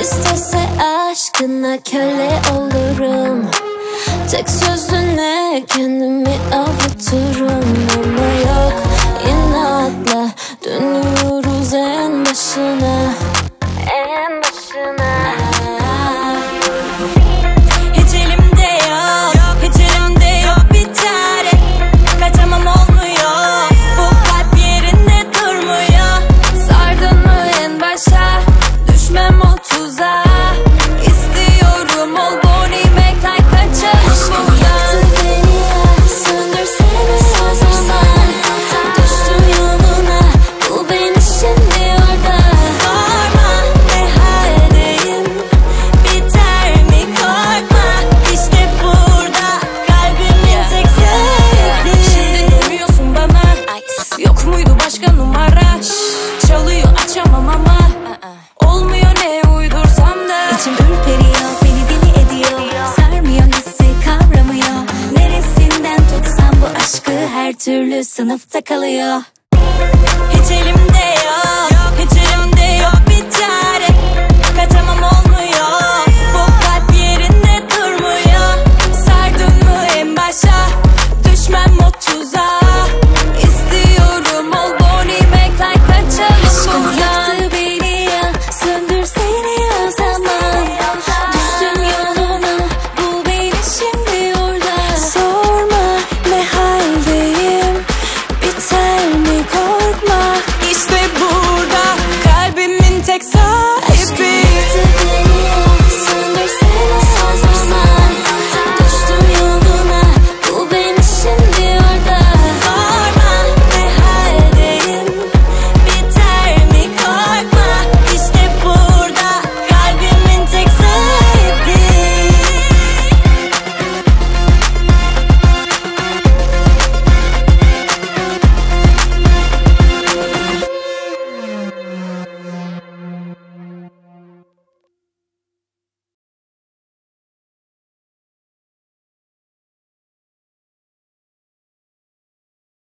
İstese aşkına köle olurum. Tek sözüne kendimi avuturum. Başka numara Çalıyor açamam ama. Olmuyor ne uydursam da. İçim ürperiyor, beni deli ediyor. Sarmıyor hissi, kavramıyor. Neresinden tutsam bu aşkı her türlü sınıfta kalıyor. Hiç yok like so